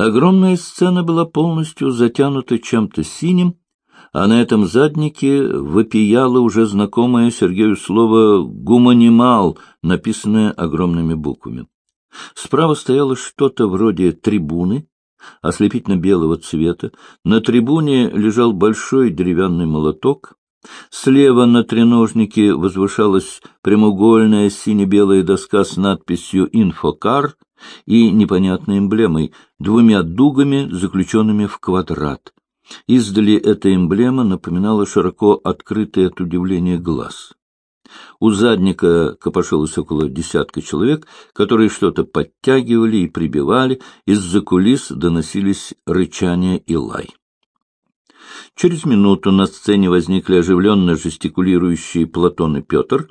Огромная сцена была полностью затянута чем-то синим, а на этом заднике вопияло уже знакомое Сергею слово «гуманимал», написанное огромными буквами. Справа стояло что-то вроде трибуны, ослепительно-белого цвета. На трибуне лежал большой деревянный молоток. Слева на треножнике возвышалась прямоугольная сине-белая доска с надписью «Инфокар» и непонятной эмблемой, двумя дугами, заключенными в квадрат. Издали эта эмблема напоминала широко открытый от удивления глаз. У задника копошилось около десятка человек, которые что-то подтягивали и прибивали, из-за кулис доносились рычания и лай. Через минуту на сцене возникли оживленно жестикулирующие Платон и Петр.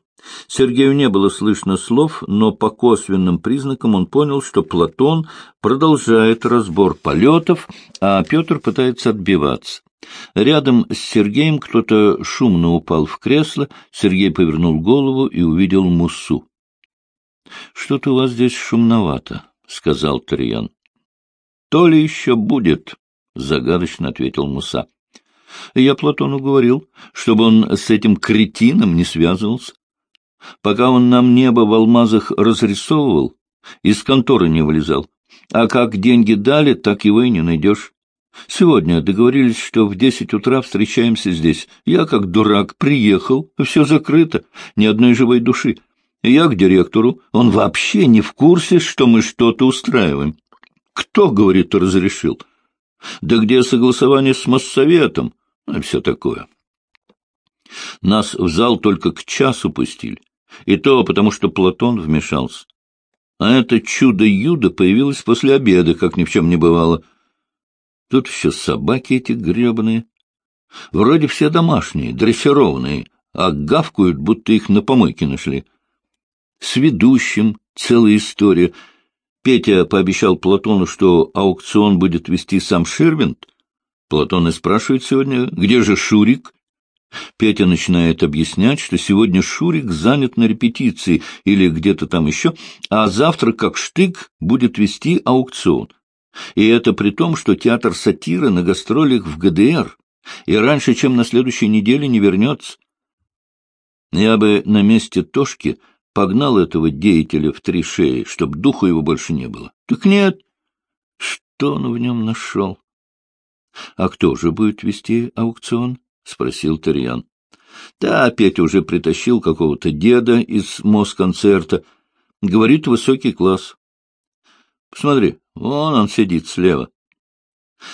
Сергею не было слышно слов, но по косвенным признакам он понял, что Платон продолжает разбор полетов, а Петр пытается отбиваться. Рядом с Сергеем кто-то шумно упал в кресло, Сергей повернул голову и увидел Мусу. — Что-то у вас здесь шумновато, — сказал Тарьян. — То ли еще будет, — загадочно ответил Муса. — Я Платону говорил, чтобы он с этим кретином не связывался. Пока он нам небо в алмазах разрисовывал, из конторы не вылезал. А как деньги дали, так его и не найдешь. Сегодня договорились, что в десять утра встречаемся здесь. Я, как дурак, приехал, все закрыто, ни одной живой души. Я к директору, он вообще не в курсе, что мы что-то устраиваем. Кто, говорит, разрешил? Да где согласование с Моссоветом? И все такое. Нас в зал только к часу пустили. И то потому, что Платон вмешался. А это чудо-юдо появилось после обеда, как ни в чем не бывало — Тут еще собаки эти гребаные. Вроде все домашние, дрессированные, а гавкают, будто их на помойке нашли. С ведущим целая история. Петя пообещал Платону, что аукцион будет вести сам Ширвинд. Платон и спрашивает сегодня, где же Шурик? Петя начинает объяснять, что сегодня Шурик занят на репетиции или где-то там еще, а завтра, как штык, будет вести аукцион. И это при том, что театр сатиры на гастролях в ГДР, и раньше, чем на следующей неделе, не вернется. Я бы на месте Тошки погнал этого деятеля в три шеи, чтоб духу его больше не было. Так нет, что он в нем нашел? — А кто же будет вести аукцион? — спросил Тарьян. — Да, Петя уже притащил какого-то деда из Москонцерта. Говорит, высокий класс. Посмотри, вон он сидит слева.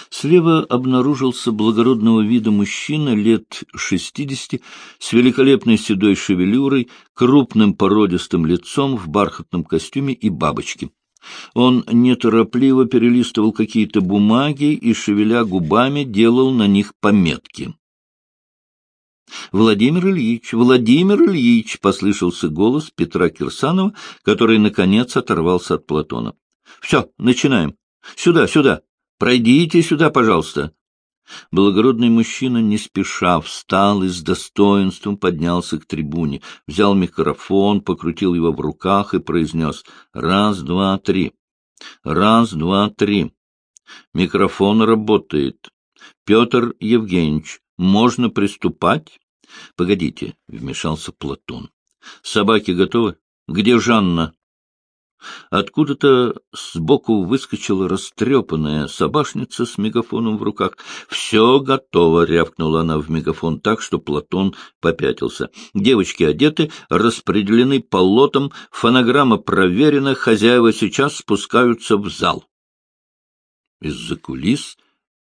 Слева обнаружился благородного вида мужчина лет шестидесяти с великолепной седой шевелюрой, крупным породистым лицом в бархатном костюме и бабочке. Он неторопливо перелистывал какие-то бумаги и, шевеля губами, делал на них пометки. «Владимир Ильич, Владимир Ильич!» — послышался голос Петра Кирсанова, который, наконец, оторвался от Платона. Все, начинаем. Сюда, сюда. Пройдите сюда, пожалуйста. Благородный мужчина не спеша встал и с достоинством поднялся к трибуне, взял микрофон, покрутил его в руках и произнес «Раз, два, три». «Раз, два, три». Микрофон работает. Петр Евгеньевич, можно приступать? Погодите, — вмешался Платон. Собаки готовы? Где Жанна? Откуда-то сбоку выскочила растрепанная собашница с мегафоном в руках. «Все готово!» — рявкнула она в мегафон так, что Платон попятился. Девочки одеты, распределены по лотам, фонограмма проверена, хозяева сейчас спускаются в зал. Из-за кулис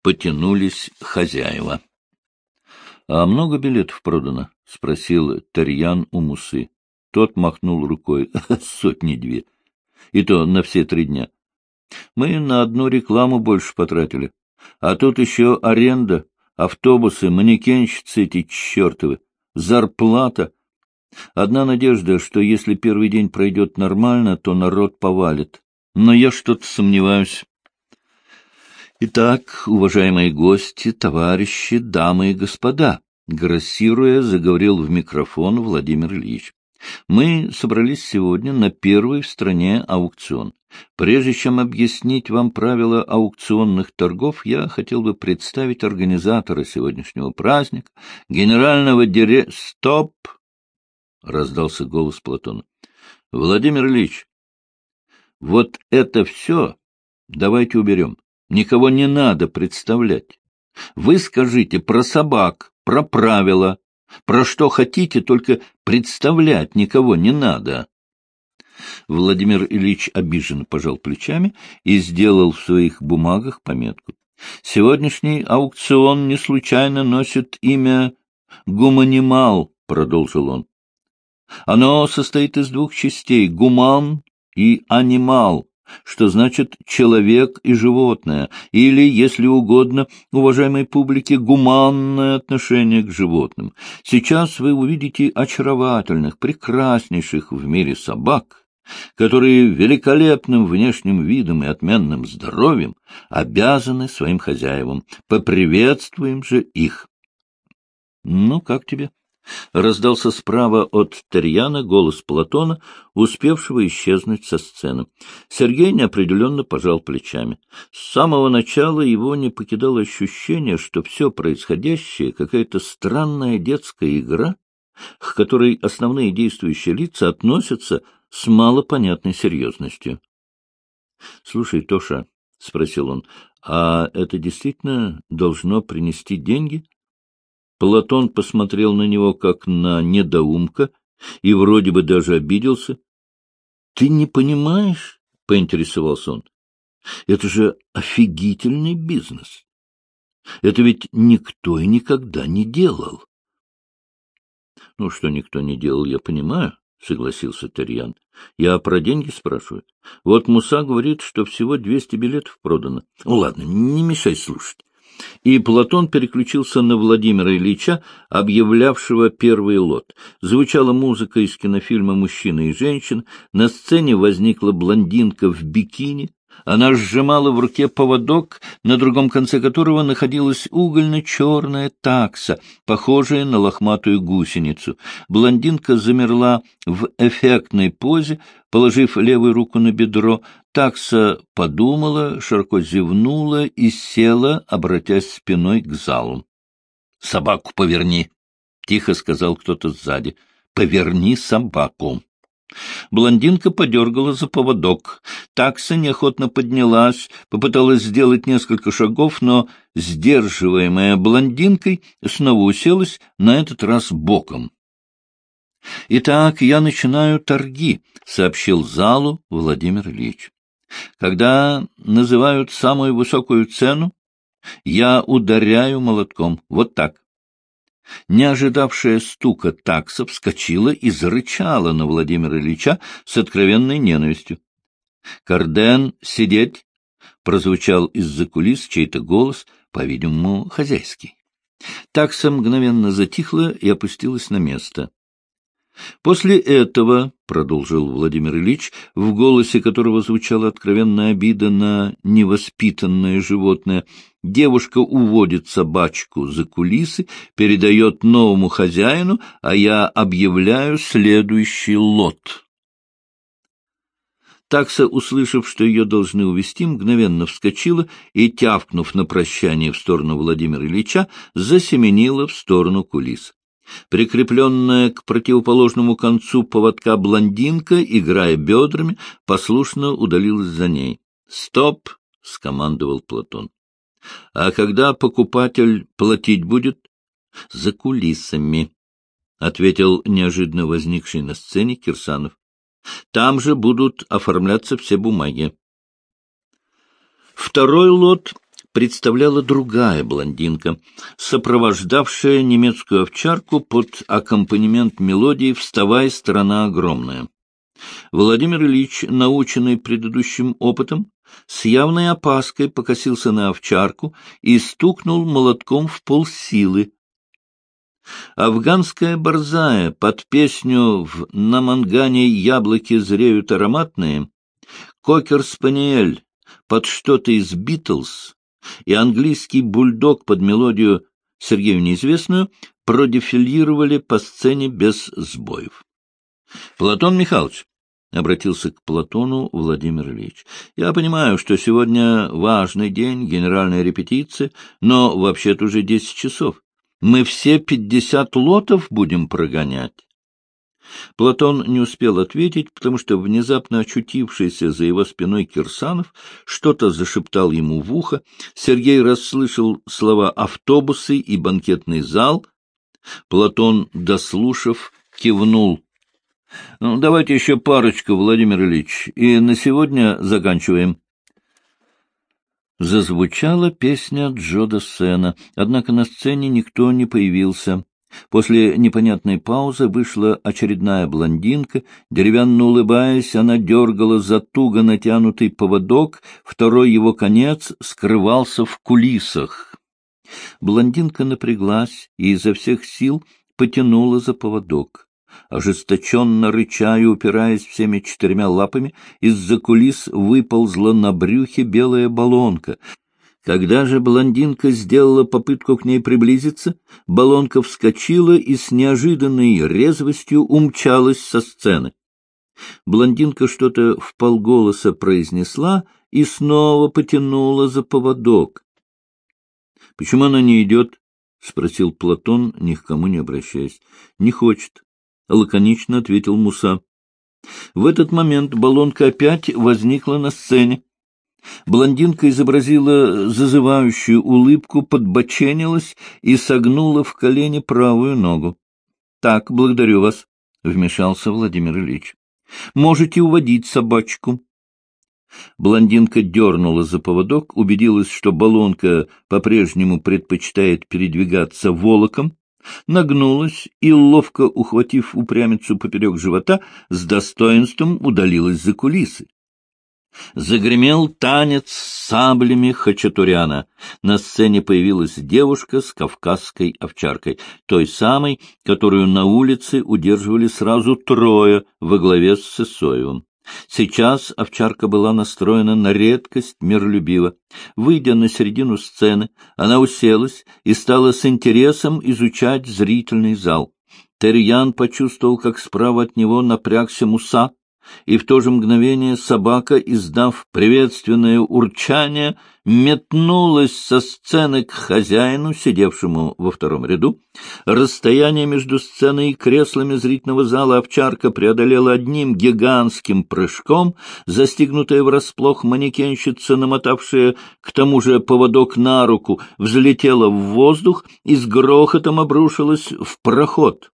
потянулись хозяева. — А много билетов продано? — спросил Тарьян у Мусы. Тот махнул рукой. — Сотни-две и то на все три дня. Мы на одну рекламу больше потратили. А тут еще аренда, автобусы, манекенщицы эти чертовы, зарплата. Одна надежда, что если первый день пройдет нормально, то народ повалит. Но я что-то сомневаюсь. Итак, уважаемые гости, товарищи, дамы и господа, грассируя, заговорил в микрофон Владимир Ильич. Мы собрались сегодня на первый в стране аукцион. Прежде чем объяснить вам правила аукционных торгов, я хотел бы представить организатора сегодняшнего праздника, генерального дире... Стоп! — раздался голос Платона. — Владимир Ильич, вот это все давайте уберем. Никого не надо представлять. Вы скажите про собак, про правила, про что хотите, только представлять никого не надо. Владимир Ильич обиженно пожал плечами и сделал в своих бумагах пометку. Сегодняшний аукцион не случайно носит имя «Гуманимал», — продолжил он. Оно состоит из двух частей — гуман и анимал, что значит «человек и животное», или, если угодно, уважаемой публике, гуманное отношение к животным. Сейчас вы увидите очаровательных, прекраснейших в мире собак, которые великолепным внешним видом и отменным здоровьем обязаны своим хозяевам. Поприветствуем же их. — Ну, как тебе? Раздался справа от Терьяна голос Платона, успевшего исчезнуть со сцены. Сергей неопределенно пожал плечами. С самого начала его не покидало ощущение, что все происходящее — какая-то странная детская игра, к которой основные действующие лица относятся с малопонятной серьезностью. — Слушай, Тоша, — спросил он, — а это действительно должно принести деньги? — Платон посмотрел на него как на недоумка и вроде бы даже обиделся. — Ты не понимаешь? — поинтересовался он. — Это же офигительный бизнес. Это ведь никто и никогда не делал. — Ну, что никто не делал, я понимаю, — согласился Терьян. — Я про деньги спрашиваю. Вот Муса говорит, что всего двести билетов продано. Ну, ладно, не мешай слушать и Платон переключился на Владимира Ильича, объявлявшего первый лот. Звучала музыка из кинофильма «Мужчина и женщина», на сцене возникла блондинка в бикини, она сжимала в руке поводок, на другом конце которого находилась угольно-черная такса, похожая на лохматую гусеницу. Блондинка замерла в эффектной позе, положив левую руку на бедро. Такса подумала, широко зевнула и села, обратясь спиной к залу. — Собаку поверни! — тихо сказал кто-то сзади. — Поверни собаку! Блондинка подергала за поводок. Такса неохотно поднялась, попыталась сделать несколько шагов, но, сдерживаемая блондинкой, снова уселась, на этот раз боком. — Итак, я начинаю торги, — сообщил залу Владимир Ильич. — Когда называют самую высокую цену, я ударяю молотком. Вот так. Не ожидавшая стука такса вскочила и зарычала на Владимира Ильича с откровенной ненавистью. «Карден, сидеть!» — прозвучал из-за кулис чей-то голос, по-видимому, хозяйский. Такса мгновенно затихла и опустилась на место. После этого, — продолжил Владимир Ильич, в голосе которого звучала откровенная обида на невоспитанное животное, девушка уводит собачку за кулисы, передает новому хозяину, а я объявляю следующий лот. Такса, услышав, что ее должны увести, мгновенно вскочила и, тявкнув на прощание в сторону Владимира Ильича, засеменила в сторону кулис. Прикрепленная к противоположному концу поводка блондинка, играя бедрами, послушно удалилась за ней. «Стоп!» — скомандовал Платон. «А когда покупатель платить будет?» «За кулисами», — ответил неожиданно возникший на сцене Кирсанов. «Там же будут оформляться все бумаги». Второй лот представляла другая блондинка, сопровождавшая немецкую овчарку под аккомпанемент мелодии «Вставай, страна огромная». Владимир Ильич, наученный предыдущим опытом, с явной опаской покосился на овчарку и стукнул молотком в полсилы. Афганская борзая под песню «В намангане яблоки зреют ароматные», кокер-спаниель под что-то из «Битлз», и английский бульдог под мелодию Сергею неизвестную продефилировали по сцене без сбоев. — Платон Михайлович, — обратился к Платону Владимир Ильич, — я понимаю, что сегодня важный день, генеральная репетиция, но вообще-то уже десять часов. Мы все пятьдесят лотов будем прогонять. Платон не успел ответить, потому что внезапно очутившийся за его спиной Кирсанов что-то зашептал ему в ухо. Сергей расслышал слова «автобусы» и «банкетный зал». Платон, дослушав, кивнул. — Ну, давайте еще парочку, Владимир Ильич, и на сегодня заканчиваем. Зазвучала песня Джода Сена, однако на сцене никто не появился. После непонятной паузы вышла очередная блондинка. Деревянно улыбаясь, она дергала за туго натянутый поводок, второй его конец скрывался в кулисах. Блондинка напряглась и изо всех сил потянула за поводок. Ожесточенно рыча и упираясь всеми четырьмя лапами, из-за кулис выползла на брюхе белая баллонка. Когда же блондинка сделала попытку к ней приблизиться, баллонка вскочила и с неожиданной резвостью умчалась со сцены. Блондинка что-то в полголоса произнесла и снова потянула за поводок. — Почему она не идет? — спросил Платон, ни к кому не обращаясь. — Не хочет, — лаконично ответил Муса. В этот момент баллонка опять возникла на сцене. Блондинка изобразила зазывающую улыбку, подбоченилась и согнула в колени правую ногу. — Так, благодарю вас, — вмешался Владимир Ильич. — Можете уводить собачку. Блондинка дернула за поводок, убедилась, что баллонка по-прежнему предпочитает передвигаться волоком, нагнулась и, ловко ухватив упрямицу поперек живота, с достоинством удалилась за кулисы. Загремел танец с саблями Хачатуряна. На сцене появилась девушка с кавказской овчаркой, той самой, которую на улице удерживали сразу трое во главе с Сысоевым. Сейчас овчарка была настроена на редкость миролюбиво. Выйдя на середину сцены, она уселась и стала с интересом изучать зрительный зал. Терьян почувствовал, как справа от него напрягся Муса, и в то же мгновение собака, издав приветственное урчание, метнулась со сцены к хозяину, сидевшему во втором ряду. Расстояние между сценой и креслами зрительного зала овчарка преодолела одним гигантским прыжком, застигнутая врасплох манекенщица, намотавшая к тому же поводок на руку, взлетела в воздух и с грохотом обрушилась в проход.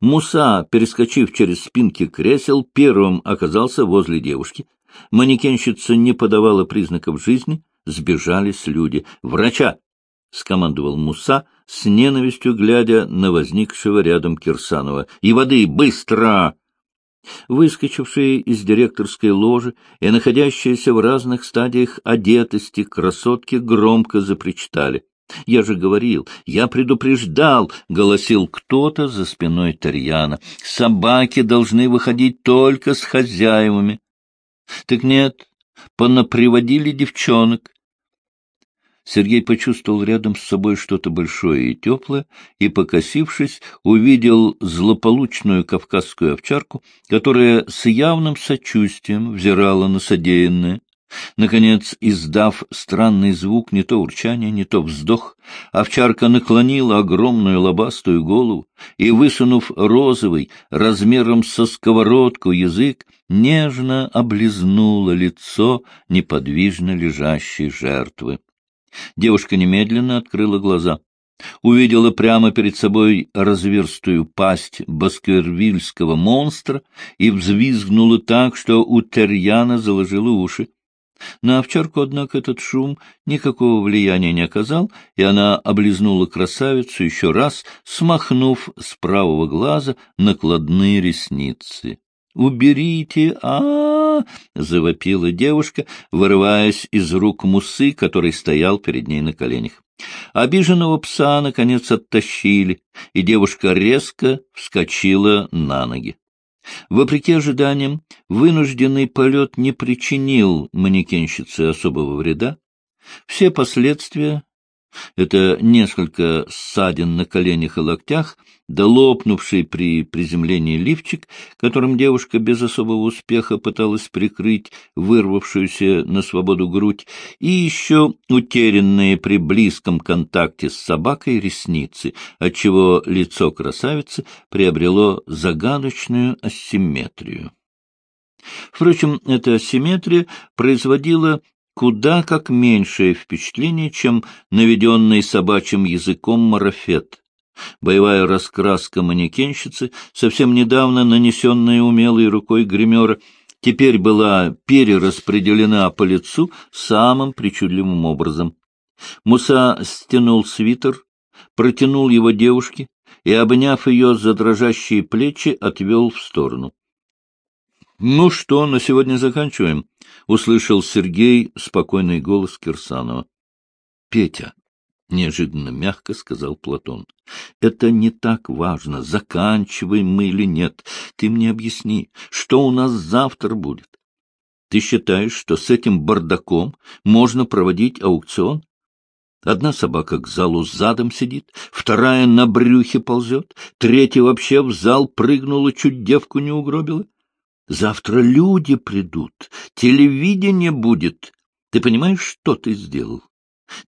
Муса, перескочив через спинки кресел, первым оказался возле девушки. Манекенщица не подавала признаков жизни, сбежались люди. «Врача!» — скомандовал Муса, с ненавистью глядя на возникшего рядом Кирсанова. «И воды! Быстро!» Выскочившие из директорской ложи и находящиеся в разных стадиях одетости красотки громко запричитали. — Я же говорил, я предупреждал, — голосил кто-то за спиной Тарьяна. — Собаки должны выходить только с хозяевами. — Так нет, понаприводили девчонок. Сергей почувствовал рядом с собой что-то большое и теплое, и, покосившись, увидел злополучную кавказскую овчарку, которая с явным сочувствием взирала на содеянное. Наконец, издав странный звук, не то урчание, не то вздох, овчарка наклонила огромную лобастую голову и, высунув розовый, размером со сковородку язык, нежно облизнула лицо неподвижно лежащей жертвы. Девушка немедленно открыла глаза. Увидела прямо перед собой разверстую пасть баскервильского монстра и взвизгнула так, что у Терьяна заложило уши. На овчарку, однако, этот шум никакого влияния не оказал, и она облизнула красавицу еще раз, смахнув с правого глаза накладные ресницы. «Уберите! а, -а, -а завопила девушка, вырываясь из рук мусы, который стоял перед ней на коленях. Обиженного пса, наконец, оттащили, и девушка резко вскочила на ноги. Вопреки ожиданиям, вынужденный полет не причинил манекенщице особого вреда. Все последствия Это несколько ссадин на коленях и локтях, да лопнувший при приземлении лифчик, которым девушка без особого успеха пыталась прикрыть вырвавшуюся на свободу грудь, и еще утерянные при близком контакте с собакой ресницы, отчего лицо красавицы приобрело загадочную асимметрию. Впрочем, эта асимметрия производила куда как меньшее впечатление, чем наведенный собачьим языком марафет. Боевая раскраска манекенщицы, совсем недавно нанесенная умелой рукой гримера, теперь была перераспределена по лицу самым причудливым образом. Муса стянул свитер, протянул его девушке и, обняв ее за дрожащие плечи, отвел в сторону. — Ну что, на сегодня заканчиваем? — услышал Сергей спокойный голос Кирсанова. — Петя, — неожиданно мягко сказал Платон, — это не так важно, заканчиваем мы или нет. Ты мне объясни, что у нас завтра будет? Ты считаешь, что с этим бардаком можно проводить аукцион? Одна собака к залу задом сидит, вторая на брюхе ползет, третья вообще в зал прыгнула, чуть девку не угробила. Завтра люди придут, телевидение будет. Ты понимаешь, что ты сделал?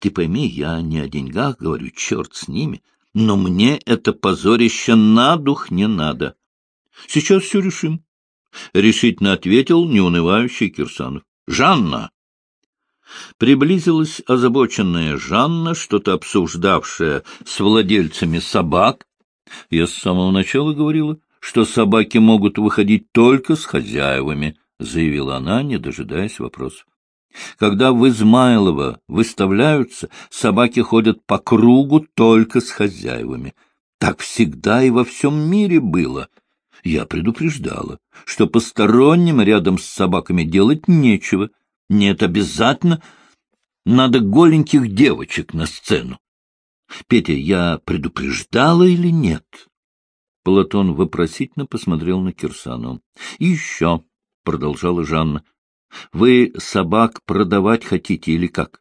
Ты пойми, я не о деньгах говорю, черт с ними, но мне это позорище на дух не надо. Сейчас все решим. Решительно ответил неунывающий Кирсанов. Жанна! Приблизилась озабоченная Жанна, что-то обсуждавшая с владельцами собак. Я с самого начала говорила, что собаки могут выходить только с хозяевами, — заявила она, не дожидаясь вопросов. Когда в Измайлово выставляются, собаки ходят по кругу только с хозяевами. Так всегда и во всем мире было. Я предупреждала, что посторонним рядом с собаками делать нечего. Нет, обязательно надо голеньких девочек на сцену. Петя, я предупреждала или нет? Платон вопросительно посмотрел на Кирсану. — И еще, — продолжала Жанна, — вы собак продавать хотите или как?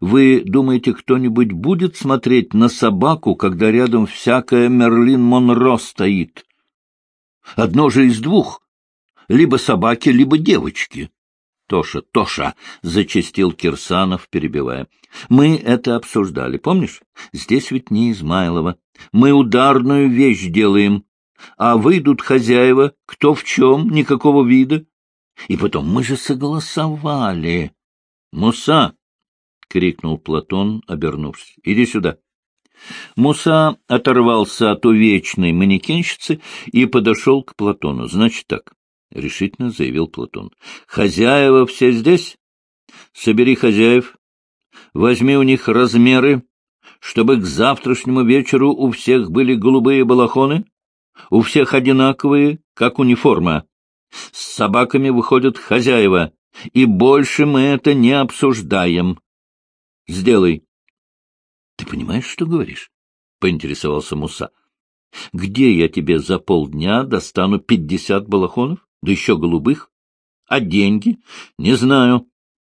Вы думаете, кто-нибудь будет смотреть на собаку, когда рядом всякая Мерлин Монро стоит? Одно же из двух. Либо собаки, либо девочки. Тоша, Тоша, — зачастил Кирсанов, перебивая. — Мы это обсуждали, помнишь? Здесь ведь не Измайлова. Мы ударную вещь делаем. А выйдут хозяева, кто в чем, никакого вида. И потом, мы же согласовали. — Муса! — крикнул Платон, обернувшись. — Иди сюда. Муса оторвался от увечной манекенщицы и подошел к Платону. — Значит так, — решительно заявил Платон. — Хозяева все здесь? Собери хозяев, возьми у них размеры, чтобы к завтрашнему вечеру у всех были голубые балахоны, у всех одинаковые, как униформа. С собаками выходят хозяева, и больше мы это не обсуждаем. Сделай. — Ты понимаешь, что говоришь? — поинтересовался Муса. — Где я тебе за полдня достану пятьдесят балахонов? Да еще голубых. А деньги? Не знаю.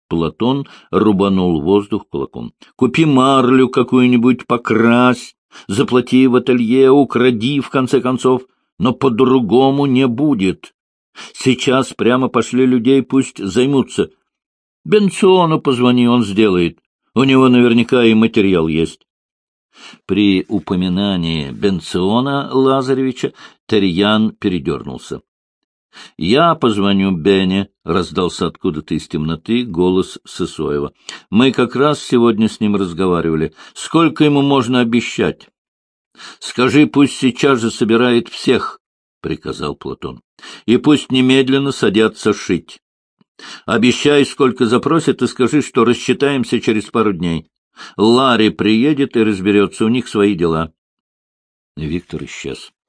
Платон рубанул воздух кулаком. Купи марлю какую-нибудь, покрась, заплати в ателье, укради, в конце концов. Но по-другому не будет. Сейчас прямо пошли людей, пусть займутся. Бенциону позвони, он сделает. У него наверняка и материал есть. При упоминании Бенциона Лазаревича Терьян передернулся. — Я позвоню Бене, — раздался откуда-то из темноты голос Сысоева. — Мы как раз сегодня с ним разговаривали. Сколько ему можно обещать? — Скажи, пусть сейчас же собирает всех, — приказал Платон. — И пусть немедленно садятся шить. Обещай, сколько запросят, и скажи, что рассчитаемся через пару дней. Ларри приедет и разберется, у них свои дела. Виктор исчез. —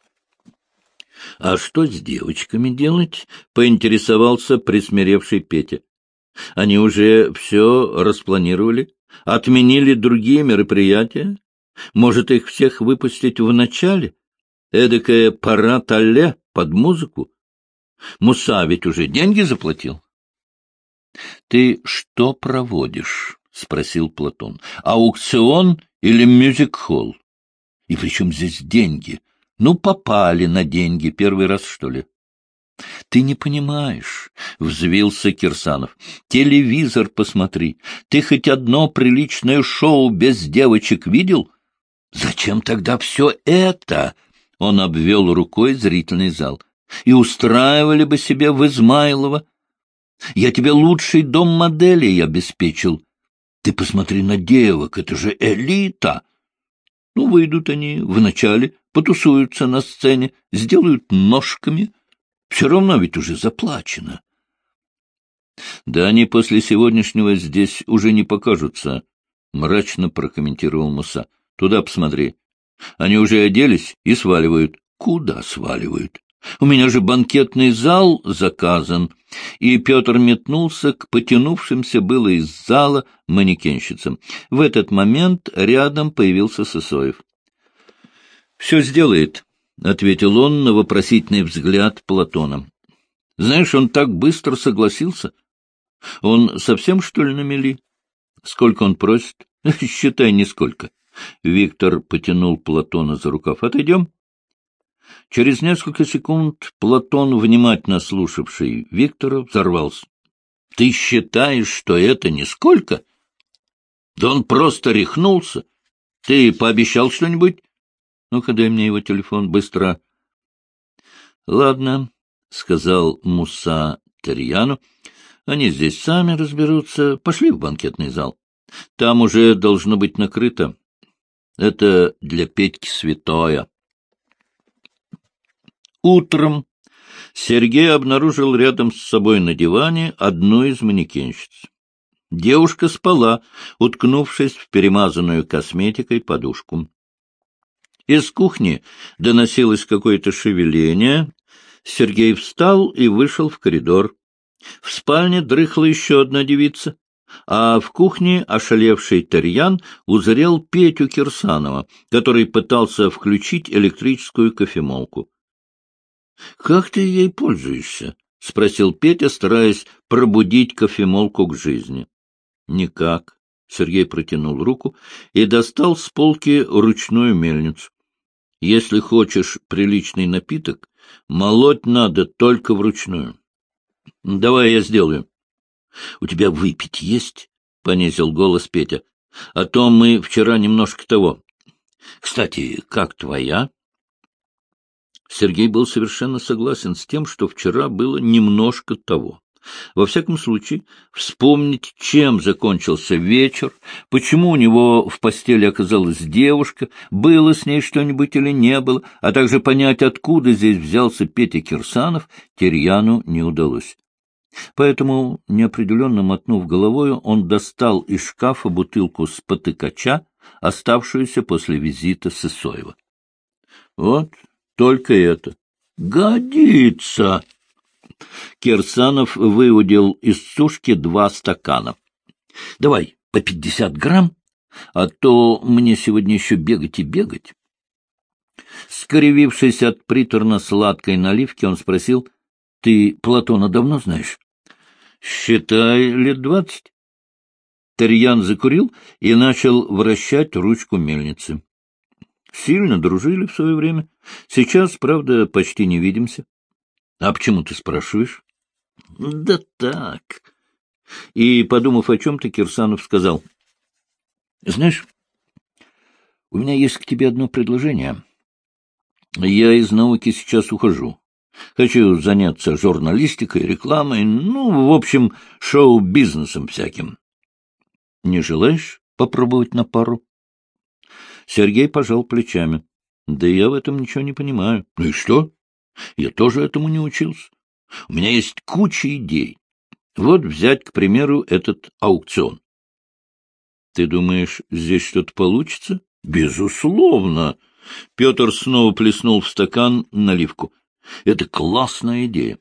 А что с девочками делать? — поинтересовался присмиревший Петя. — Они уже все распланировали? Отменили другие мероприятия? Может, их всех выпустить в начале? Эдакая пара-тале под музыку? Муса ведь уже деньги заплатил. — Ты что проводишь? — спросил Платон. — Аукцион или мюзик-холл? И при чем здесь деньги? Ну, попали на деньги первый раз, что ли? — Ты не понимаешь, — взвился Кирсанов. — Телевизор посмотри. Ты хоть одно приличное шоу без девочек видел? — Зачем тогда все это? — он обвел рукой зрительный зал. — И устраивали бы себе в Измайлово. Я тебе лучший дом моделей обеспечил. Ты посмотри на девок, это же элита. Ну, выйдут они вначале, потусуются на сцене, сделают ножками — все равно ведь уже заплачено. — Да они после сегодняшнего здесь уже не покажутся, — мрачно прокомментировал Муса. — Туда посмотри. Они уже оделись и сваливают. — Куда сваливают? У меня же банкетный зал заказан. И Петр метнулся к потянувшимся было из зала манекенщицам. В этот момент рядом появился Сысоев. — Все сделает, — ответил он на вопросительный взгляд Платона. — Знаешь, он так быстро согласился. Он совсем, что ли, на мели? Сколько он просит? Считай, нисколько. Виктор потянул Платона за рукав. — Отойдем? Через несколько секунд Платон, внимательно слушавший Виктора, взорвался. — Ты считаешь, что это нисколько? Да он просто рехнулся. Ты пообещал что-нибудь? Ну-ка, дай мне его телефон, быстро. — Ладно, — сказал Муса Терьяну. — Они здесь сами разберутся. Пошли в банкетный зал. Там уже должно быть накрыто. Это для Петьки святое. Утром Сергей обнаружил рядом с собой на диване одну из манекенщиц. Девушка спала, уткнувшись в перемазанную косметикой подушку. Из кухни доносилось какое-то шевеление. Сергей встал и вышел в коридор. В спальне дрыхла еще одна девица, а в кухне ошалевший Тарьян узрел Петю Кирсанова, который пытался включить электрическую кофемолку. — Как ты ей пользуешься? — спросил Петя, стараясь пробудить кофемолку к жизни. — Никак. Сергей протянул руку и достал с полки ручную мельницу. Если хочешь приличный напиток, молоть надо только вручную. Давай я сделаю. — У тебя выпить есть? — понизил голос Петя. — А то мы вчера немножко того. Кстати, как твоя? Сергей был совершенно согласен с тем, что вчера было немножко того. Во всяком случае, вспомнить, чем закончился вечер, почему у него в постели оказалась девушка, было с ней что-нибудь или не было, а также понять, откуда здесь взялся Петя Кирсанов, Терьяну не удалось. Поэтому, неопределенно мотнув головою, он достал из шкафа бутылку с потыкача, оставшуюся после визита Сысоева. — Вот только это. — Годится! Кирсанов выудил из сушки два стакана. — Давай по пятьдесят грамм, а то мне сегодня еще бегать и бегать. Скривившись от приторно-сладкой наливки, он спросил, — Ты Платона давно знаешь? — Считай, лет двадцать. Тарьян закурил и начал вращать ручку мельницы. Сильно дружили в свое время. Сейчас, правда, почти не видимся. — А почему ты спрашиваешь? — Да так. И, подумав о чем-то, Кирсанов сказал. — Знаешь, у меня есть к тебе одно предложение. Я из науки сейчас ухожу. Хочу заняться журналистикой, рекламой, ну, в общем, шоу-бизнесом всяким. Не желаешь попробовать на пару? Сергей пожал плечами. Да я в этом ничего не понимаю. Ну и что? Я тоже этому не учился. У меня есть куча идей. Вот взять, к примеру, этот аукцион. Ты думаешь, здесь что-то получится? Безусловно. Петр снова плеснул в стакан наливку. Это классная идея.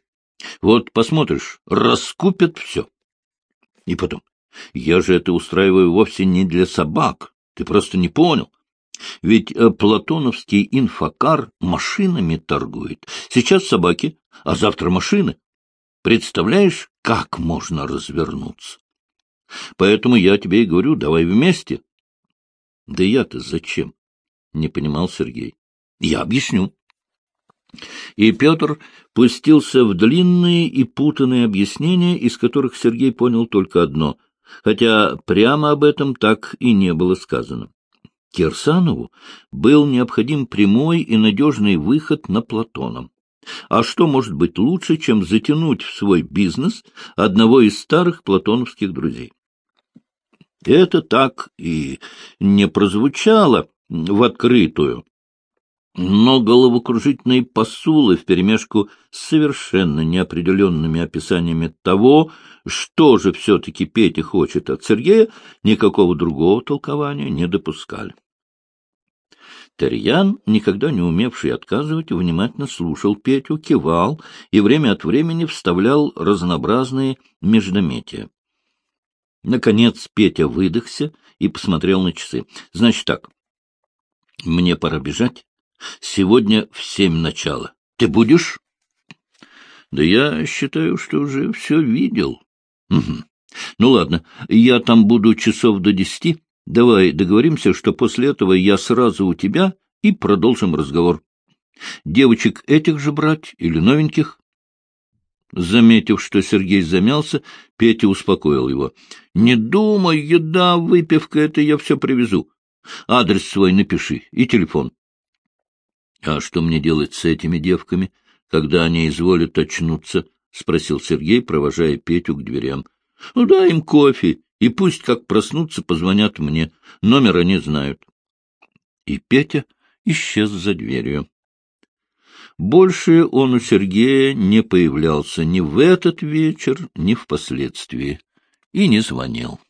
Вот посмотришь, раскупят все. И потом, я же это устраиваю вовсе не для собак. Ты просто не понял. Ведь э, платоновский инфокар машинами торгует. Сейчас собаки, а завтра машины. Представляешь, как можно развернуться? Поэтому я тебе и говорю, давай вместе. — Да я-то зачем? — не понимал Сергей. — Я объясню. И Петр пустился в длинные и путанные объяснения, из которых Сергей понял только одно, хотя прямо об этом так и не было сказано. Кирсанову был необходим прямой и надежный выход на Платоном. А что может быть лучше, чем затянуть в свой бизнес одного из старых платоновских друзей? Это так и не прозвучало в открытую, но головокружительные посулы вперемешку с совершенно неопределенными описаниями того, что же все-таки Петя хочет от Сергея, никакого другого толкования не допускали. Терьян, никогда не умевший отказывать, внимательно слушал Петю, кивал и время от времени вставлял разнообразные междометия. Наконец Петя выдохся и посмотрел на часы. — Значит так, мне пора бежать. Сегодня в семь начала. Ты будешь? — Да я считаю, что уже все видел. — Угу. Ну ладно, я там буду часов до десяти. Давай договоримся, что после этого я сразу у тебя и продолжим разговор. Девочек этих же брать или новеньких? Заметив, что Сергей замялся, Петя успокоил его. — Не думай, еда, выпивка — это я все привезу. Адрес свой напиши и телефон. — А что мне делать с этими девками, когда они изволят очнуться? — спросил Сергей, провожая Петю к дверям. — Ну, дай им кофе и пусть, как проснутся, позвонят мне. Номер они знают. И Петя исчез за дверью. Больше он у Сергея не появлялся ни в этот вечер, ни впоследствии, и не звонил.